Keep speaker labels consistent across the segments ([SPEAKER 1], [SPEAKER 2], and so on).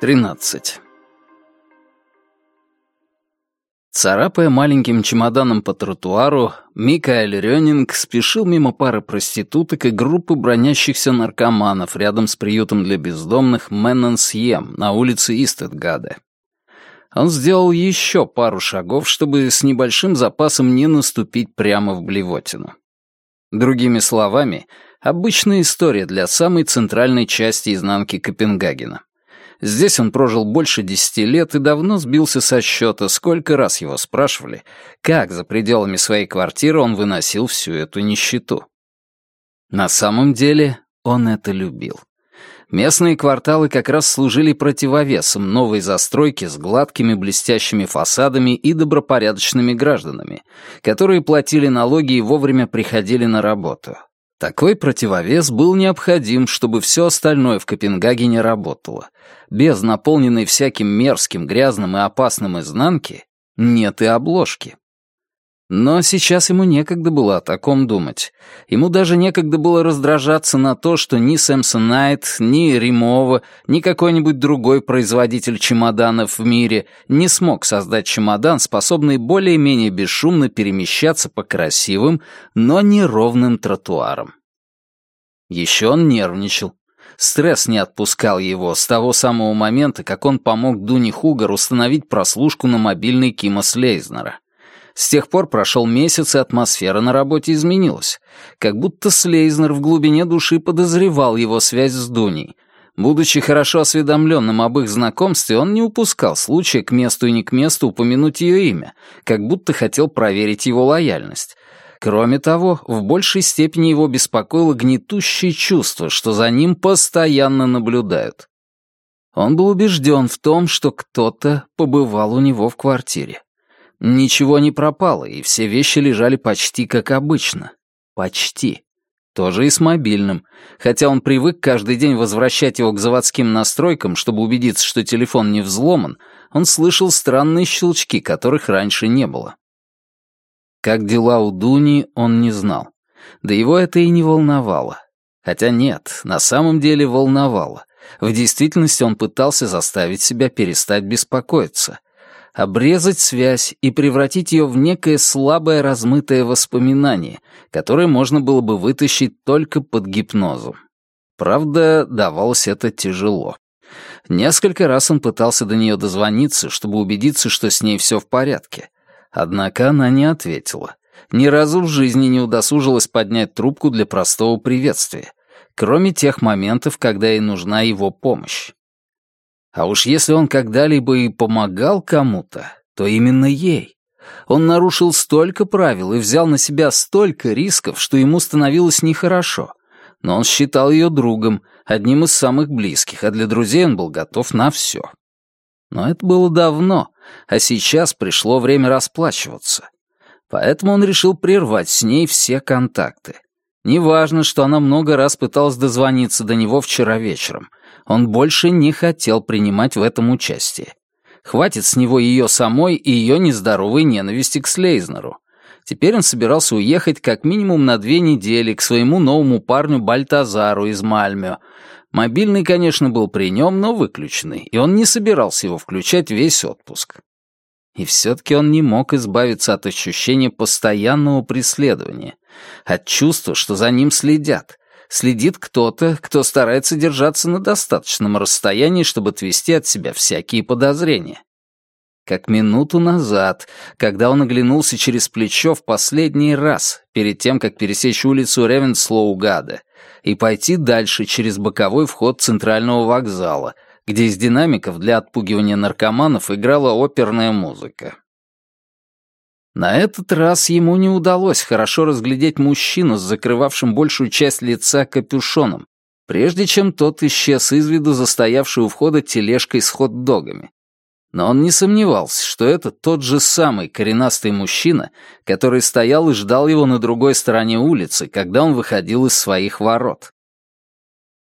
[SPEAKER 1] Тринадцать. Царапая маленьким чемоданом по тротуару, Микаэль Рёнинг спешил мимо пары проституток и группы бронящихся наркоманов рядом с приютом для бездомных Мэннонсьем на улице Истедгаде. Он сделал еще пару шагов, чтобы с небольшим запасом не наступить прямо в блевотину. Другими словами, обычная история для самой центральной части изнанки Копенгагена. Здесь он прожил больше десяти лет и давно сбился со счета, сколько раз его спрашивали, как за пределами своей квартиры он выносил всю эту нищету. На самом деле он это любил. Местные кварталы как раз служили противовесом новой застройки с гладкими блестящими фасадами и добропорядочными гражданами, которые платили налоги и вовремя приходили на работу. Такой противовес был необходим, чтобы все остальное в Копенгагене работало. Без наполненной всяким мерзким, грязным и опасным изнанки нет и обложки. Но сейчас ему некогда было о таком думать. Ему даже некогда было раздражаться на то, что ни Сэмсонайт, ни Римова, ни какой-нибудь другой производитель чемоданов в мире не смог создать чемодан, способный более-менее бесшумно перемещаться по красивым, но неровным тротуарам. Еще он нервничал. Стресс не отпускал его с того самого момента, как он помог Дуни Хугар установить прослушку на мобильный Кима Слейзнера. С тех пор прошел месяц, и атмосфера на работе изменилась. Как будто Слейзнер в глубине души подозревал его связь с Дуней. Будучи хорошо осведомленным об их знакомстве, он не упускал случая к месту и не к месту упомянуть ее имя, как будто хотел проверить его лояльность. Кроме того, в большей степени его беспокоило гнетущее чувство, что за ним постоянно наблюдают. Он был убежден в том, что кто-то побывал у него в квартире. Ничего не пропало, и все вещи лежали почти как обычно. Почти. Тоже и с мобильным. Хотя он привык каждый день возвращать его к заводским настройкам, чтобы убедиться, что телефон не взломан, он слышал странные щелчки, которых раньше не было. Как дела у Дуни, он не знал. Да его это и не волновало. Хотя нет, на самом деле волновало. В действительности он пытался заставить себя перестать беспокоиться. Обрезать связь и превратить ее в некое слабое размытое воспоминание, которое можно было бы вытащить только под гипнозом. Правда, давалось это тяжело. Несколько раз он пытался до нее дозвониться, чтобы убедиться, что с ней все в порядке — Однако она не ответила. Ни разу в жизни не удосужилась поднять трубку для простого приветствия, кроме тех моментов, когда ей нужна его помощь. А уж если он когда-либо и помогал кому-то, то именно ей. Он нарушил столько правил и взял на себя столько рисков, что ему становилось нехорошо. Но он считал ее другом, одним из самых близких, а для друзей он был готов на все. Но это было давно, а сейчас пришло время расплачиваться. Поэтому он решил прервать с ней все контакты. Неважно, что она много раз пыталась дозвониться до него вчера вечером. Он больше не хотел принимать в этом участие. Хватит с него ее самой и ее нездоровой ненависти к Слейзнеру. Теперь он собирался уехать как минимум на две недели к своему новому парню Бальтазару из Мальмё, Мобильный, конечно, был при нем, но выключенный, и он не собирался его включать весь отпуск. И все-таки он не мог избавиться от ощущения постоянного преследования, от чувства, что за ним следят. Следит кто-то, кто старается держаться на достаточном расстоянии, чтобы отвести от себя всякие подозрения. Как минуту назад, когда он оглянулся через плечо в последний раз, перед тем, как пересечь улицу Ревенслоугада, и пойти дальше через боковой вход центрального вокзала, где из динамиков для отпугивания наркоманов играла оперная музыка. На этот раз ему не удалось хорошо разглядеть мужчину с закрывавшим большую часть лица капюшоном, прежде чем тот исчез из виду застоявшей у входа тележкой с хот-догами. Но он не сомневался, что это тот же самый коренастый мужчина, который стоял и ждал его на другой стороне улицы, когда он выходил из своих ворот.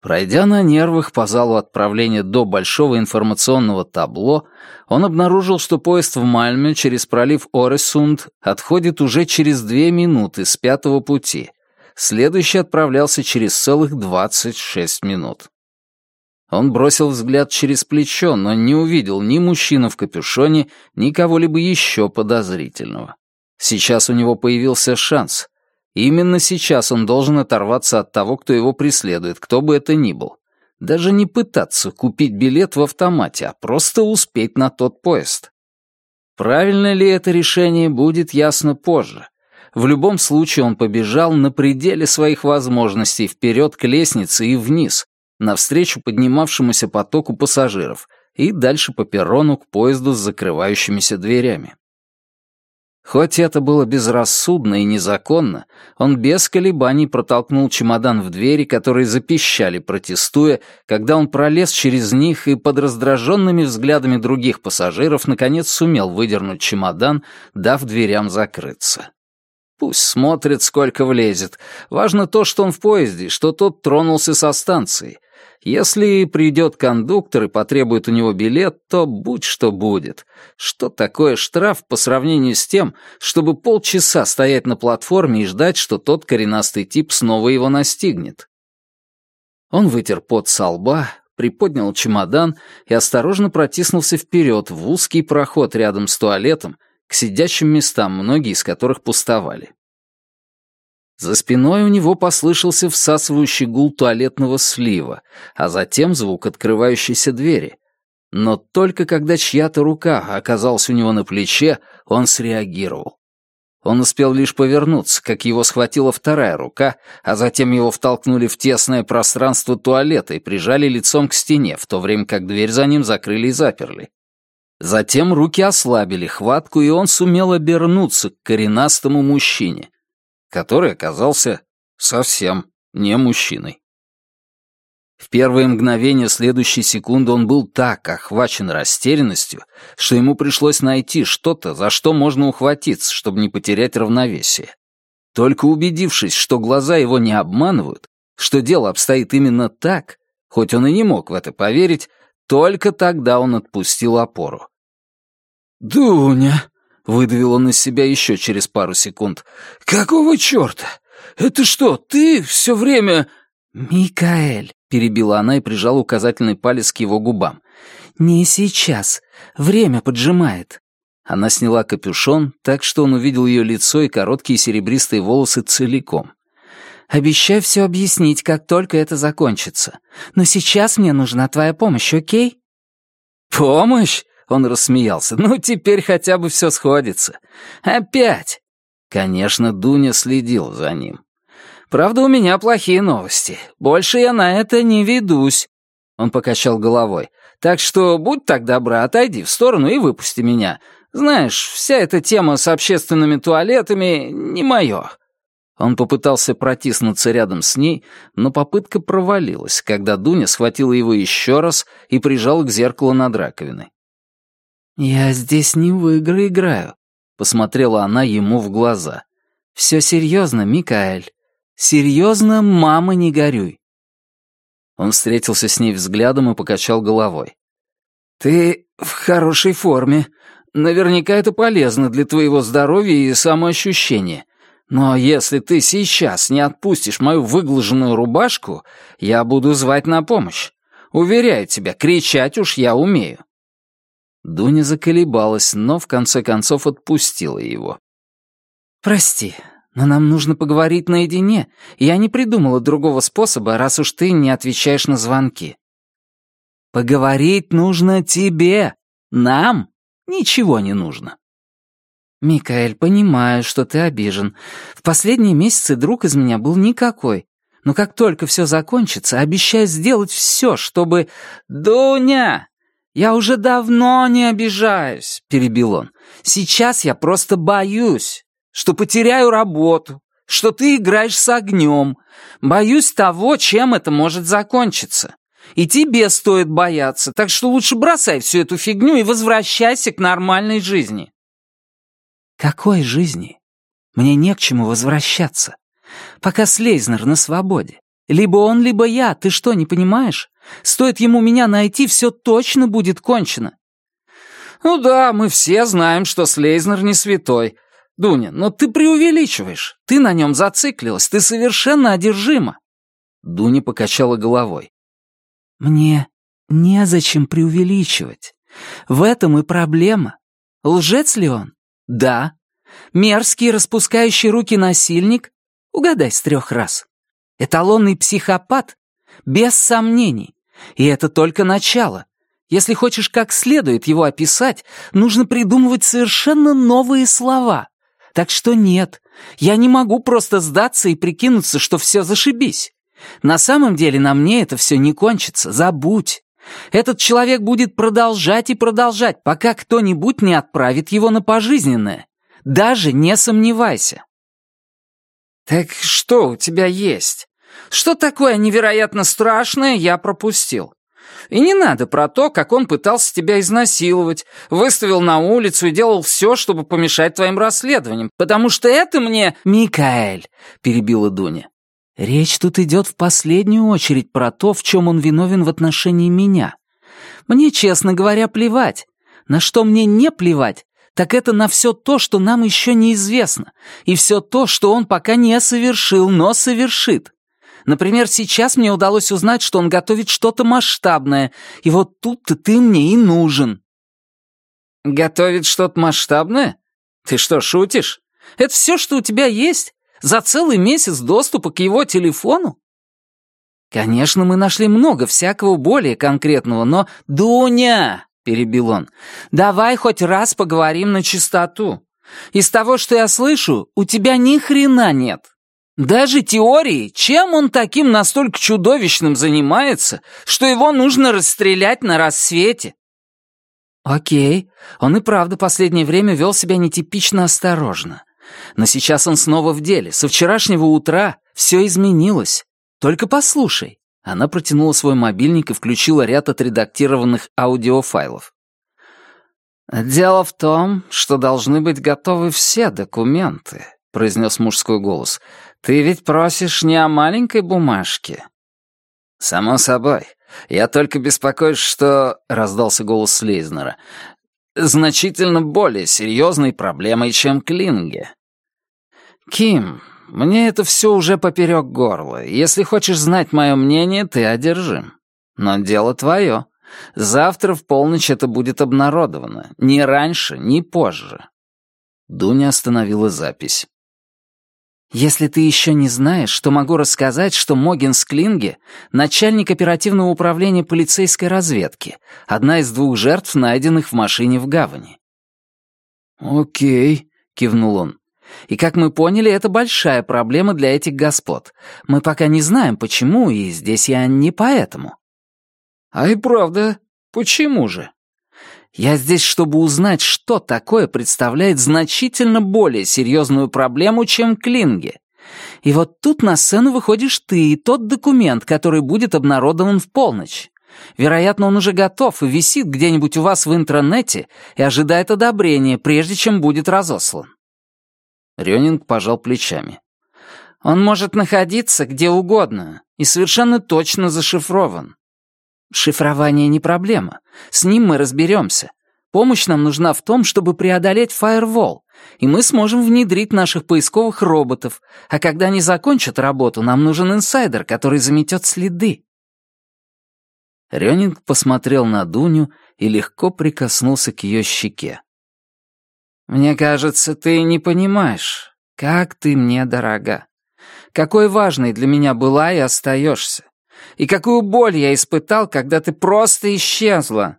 [SPEAKER 1] Пройдя на нервах по залу отправления до большого информационного табло, он обнаружил, что поезд в Мальме через пролив Оресунд отходит уже через две минуты с пятого пути. Следующий отправлялся через целых 26 минут. Он бросил взгляд через плечо, но не увидел ни мужчину в капюшоне, ни кого-либо еще подозрительного. Сейчас у него появился шанс. Именно сейчас он должен оторваться от того, кто его преследует, кто бы это ни был. Даже не пытаться купить билет в автомате, а просто успеть на тот поезд. Правильно ли это решение, будет ясно позже. В любом случае он побежал на пределе своих возможностей вперед к лестнице и вниз, навстречу поднимавшемуся потоку пассажиров, и дальше по перрону к поезду с закрывающимися дверями. Хоть это было безрассудно и незаконно, он без колебаний протолкнул чемодан в двери, которые запищали, протестуя, когда он пролез через них и под раздраженными взглядами других пассажиров наконец сумел выдернуть чемодан, дав дверям закрыться. Пусть смотрит, сколько влезет. Важно то, что он в поезде, что тот тронулся со станции — если придет кондуктор и потребует у него билет, то будь что будет. Что такое штраф по сравнению с тем, чтобы полчаса стоять на платформе и ждать, что тот коренастый тип снова его настигнет? Он вытер пот со лба, приподнял чемодан и осторожно протиснулся вперед в узкий проход рядом с туалетом, к сидящим местам, многие из которых пустовали. За спиной у него послышался всасывающий гул туалетного слива, а затем звук открывающейся двери. Но только когда чья-то рука оказалась у него на плече, он среагировал. Он успел лишь повернуться, как его схватила вторая рука, а затем его втолкнули в тесное пространство туалета и прижали лицом к стене, в то время как дверь за ним закрыли и заперли. Затем руки ослабили хватку, и он сумел обернуться к коренастому мужчине который оказался совсем не мужчиной. В первые мгновения следующей секунды он был так охвачен растерянностью, что ему пришлось найти что-то, за что можно ухватиться, чтобы не потерять равновесие. Только убедившись, что глаза его не обманывают, что дело обстоит именно так, хоть он и не мог в это поверить, только тогда он отпустил опору. «Дуня!» — выдавил он из себя еще через пару секунд. «Какого черта? Это что, ты все время...» «Микаэль», — перебила она и прижала указательный палец к его губам. «Не сейчас. Время поджимает». Она сняла капюшон, так что он увидел ее лицо и короткие серебристые волосы целиком. «Обещай все объяснить, как только это закончится. Но сейчас мне нужна твоя помощь, окей?» «Помощь?» Он рассмеялся. «Ну, теперь хотя бы все сходится. Опять!» Конечно, Дуня следил за ним. «Правда, у меня плохие новости. Больше я на это не ведусь». Он покачал головой. «Так что будь так добра, отойди в сторону и выпусти меня. Знаешь, вся эта тема с общественными туалетами не мое». Он попытался протиснуться рядом с ней, но попытка провалилась, когда Дуня схватила его еще раз и прижала к зеркалу над раковиной. «Я здесь не в игры играю», — посмотрела она ему в глаза. «Все серьезно, Микаэль. Серьезно, мама, не горюй». Он встретился с ней взглядом и покачал головой. «Ты в хорошей форме. Наверняка это полезно для твоего здоровья и самоощущения. Но если ты сейчас не отпустишь мою выглаженную рубашку, я буду звать на помощь. Уверяю тебя, кричать уж я умею». Дуня заколебалась, но в конце концов отпустила его. «Прости, но нам нужно поговорить наедине. Я не придумала другого способа, раз уж ты не отвечаешь на звонки». «Поговорить нужно тебе. Нам ничего не нужно». «Микаэль, понимаю, что ты обижен. В последние месяцы друг из меня был никакой. Но как только все закончится, обещаю сделать все, чтобы...» «Дуня!» «Я уже давно не обижаюсь», — перебил он. «Сейчас я просто боюсь, что потеряю работу, что ты играешь с огнем. Боюсь того, чем это может закончиться. И тебе стоит бояться, так что лучше бросай всю эту фигню и возвращайся к нормальной жизни». «Какой жизни? Мне не к чему возвращаться. Пока Слейзнер на свободе.
[SPEAKER 2] Либо он, либо я, ты что, не понимаешь? Стоит ему меня найти, все точно будет кончено».
[SPEAKER 1] «Ну да, мы все знаем, что Слейзнер не святой. Дуня, но ты преувеличиваешь. Ты на нем зациклилась, ты совершенно одержима». Дуня покачала головой.
[SPEAKER 2] «Мне незачем преувеличивать. В этом и проблема. Лжец ли он? Да. Мерзкий, распускающий руки насильник? Угадай с трех раз. Эталонный психопат? Без сомнений. И это только начало. Если хочешь как следует его описать, нужно придумывать совершенно новые слова. Так что нет, я не могу просто сдаться и прикинуться, что все зашибись. На самом деле на мне это все не кончится, забудь. Этот человек будет продолжать и продолжать, пока кто-нибудь не отправит его на пожизненное. Даже не сомневайся.
[SPEAKER 1] «Так что у тебя есть? Что такое невероятно страшное я пропустил? И не надо про то, как он пытался тебя изнасиловать, выставил на улицу и делал все, чтобы помешать твоим расследованиям, потому что это мне...»
[SPEAKER 2] «Микаэль», — перебила Дуня, Речь тут идет в последнюю очередь про то, в чем он виновен в отношении меня. Мне, честно говоря, плевать. На что мне не плевать, так это на все то, что нам еще неизвестно, и все то, что он пока не совершил, но совершит. Например, сейчас мне удалось узнать, что он готовит что-то масштабное, и вот тут-то ты мне и нужен».
[SPEAKER 1] «Готовит что-то масштабное? Ты что, шутишь? Это все, что у тебя есть? За целый месяц доступа к его телефону?
[SPEAKER 2] Конечно, мы нашли много всякого более конкретного, но... «Дуня!» — перебил он. «Давай хоть раз поговорим на чистоту. Из того, что я слышу, у тебя ни хрена нет. Даже теории, чем он таким настолько чудовищным занимается, что его нужно расстрелять на рассвете?» Окей, он и правда последнее время вел себя нетипично осторожно. Но сейчас он снова в деле. Со вчерашнего утра все изменилось. Только послушай». Она протянула свой мобильник и включила ряд отредактированных аудиофайлов.
[SPEAKER 1] «Дело в том, что должны быть готовы все документы», — произнес мужской голос. «Ты ведь просишь не о маленькой бумажке». «Само собой. Я только беспокоюсь, что...» — раздался голос Слейзнера. «Значительно более серьезной проблемой, чем Клинге. «Ким, мне это все уже поперек горла. Если хочешь знать мое мнение, ты одержим. Но дело твое. Завтра в полночь это будет обнародовано. Ни раньше, ни позже». Дуня остановила запись.
[SPEAKER 2] «Если ты еще не знаешь, то могу рассказать, что Могин Склинге — начальник оперативного управления полицейской разведки, одна из двух жертв, найденных в машине в гавани».
[SPEAKER 1] «Окей», — кивнул он.
[SPEAKER 2] И, как мы поняли, это большая проблема для этих господ. Мы пока не знаем, почему, и здесь я не поэтому».
[SPEAKER 1] «А и правда, почему же?»
[SPEAKER 2] «Я здесь, чтобы узнать, что такое представляет значительно более серьезную проблему, чем Клинге. И вот тут на сцену выходишь ты и тот документ, который будет обнародован в полночь. Вероятно, он уже готов и висит где-нибудь у вас в интернете и ожидает одобрения, прежде чем будет разослан.
[SPEAKER 1] Рёнинг пожал плечами.
[SPEAKER 2] «Он может находиться где угодно и совершенно точно зашифрован. Шифрование не проблема. С ним мы разберемся. Помощь нам нужна в том, чтобы преодолеть фаервол, и мы сможем внедрить наших поисковых роботов, а когда они закончат работу, нам нужен инсайдер, который заметет следы».
[SPEAKER 1] Рёнинг посмотрел на Дуню и легко прикоснулся к ее щеке. Мне кажется, ты не понимаешь, как ты мне дорога. Какой важной для меня была и остаешься. И какую боль я испытал, когда ты просто исчезла.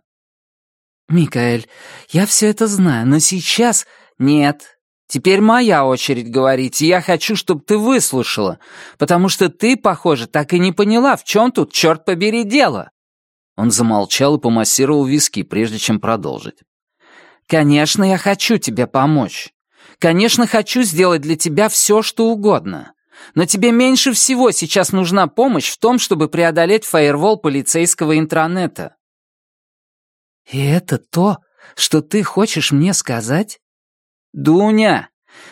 [SPEAKER 2] Микаэль, я все это знаю, но сейчас... Нет, теперь моя очередь говорить, и я хочу, чтобы ты выслушала, потому что ты, похоже, так и не поняла, в чем тут, черт побери, дело.
[SPEAKER 1] Он замолчал и помассировал виски, прежде чем продолжить.
[SPEAKER 2] Конечно, я хочу тебе помочь. Конечно, хочу сделать для тебя все, что угодно. Но тебе меньше всего сейчас нужна помощь в том, чтобы преодолеть фаервол полицейского интранета. И это то, что ты хочешь мне сказать? Дуня,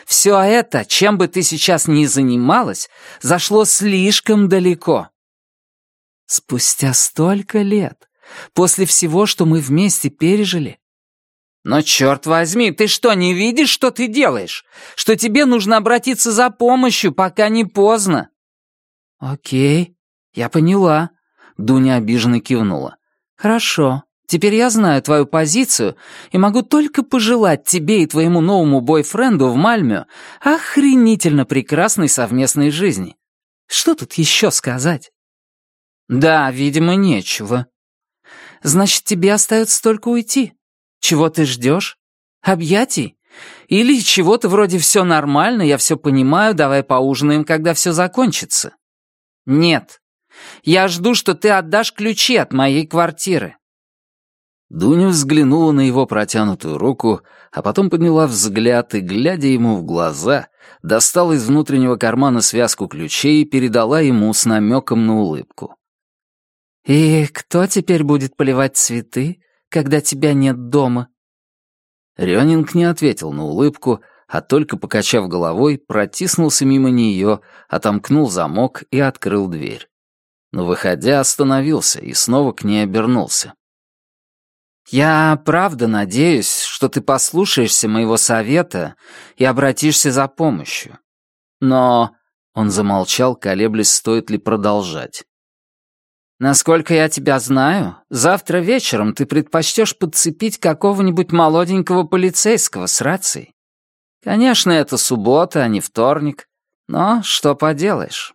[SPEAKER 2] Все это, чем бы ты сейчас ни занималась, зашло слишком далеко. Спустя столько лет, после всего, что мы вместе пережили. Но черт возьми, ты что, не видишь, что ты делаешь? Что тебе нужно обратиться за помощью, пока не поздно. Окей, я поняла. Дуня обиженно кивнула. Хорошо, теперь я знаю твою позицию и могу только пожелать тебе и твоему новому бойфренду в Мальме охренительно прекрасной совместной жизни. Что тут еще сказать? Да, видимо, нечего. Значит, тебе остается только уйти. Чего ты ждешь? Объятий? Или чего-то вроде «все нормально, я все понимаю, давай поужинаем, когда все закончится»? Нет. Я жду, что ты отдашь ключи от моей квартиры».
[SPEAKER 1] Дуня взглянула на его протянутую руку, а потом подняла взгляд и, глядя ему в глаза, достала из внутреннего кармана связку ключей и передала ему с намеком на улыбку.
[SPEAKER 2] «И кто теперь будет поливать цветы, когда тебя нет дома?»
[SPEAKER 1] Рёнинг не ответил на улыбку, а только, покачав головой, протиснулся мимо нее, отомкнул замок и открыл дверь. Но, выходя, остановился и снова к ней обернулся.
[SPEAKER 2] «Я правда надеюсь, что ты послушаешься моего совета и обратишься за помощью. Но...» — он замолчал, колеблясь, стоит ли продолжать. Насколько я тебя знаю, завтра вечером ты предпочтешь подцепить какого-нибудь молоденького полицейского с рацией. Конечно, это суббота, а не вторник, но что поделаешь.